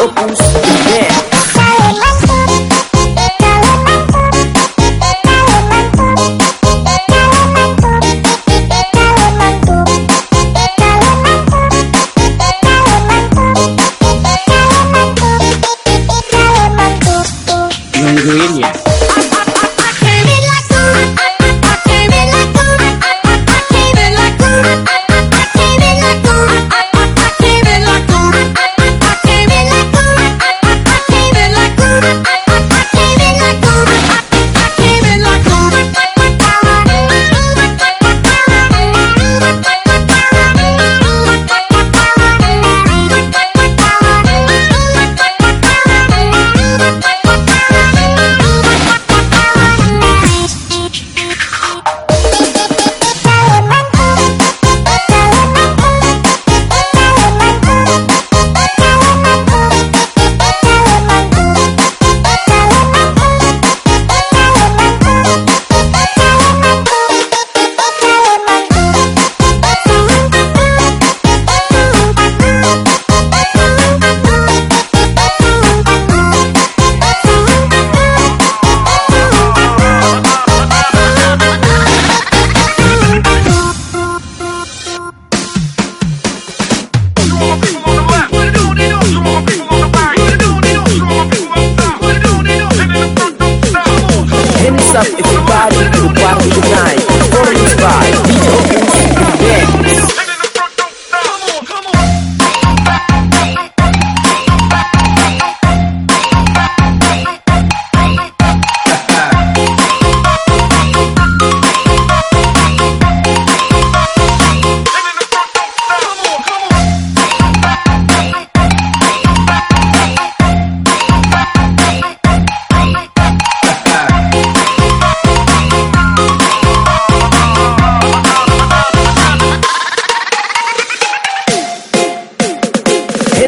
lo.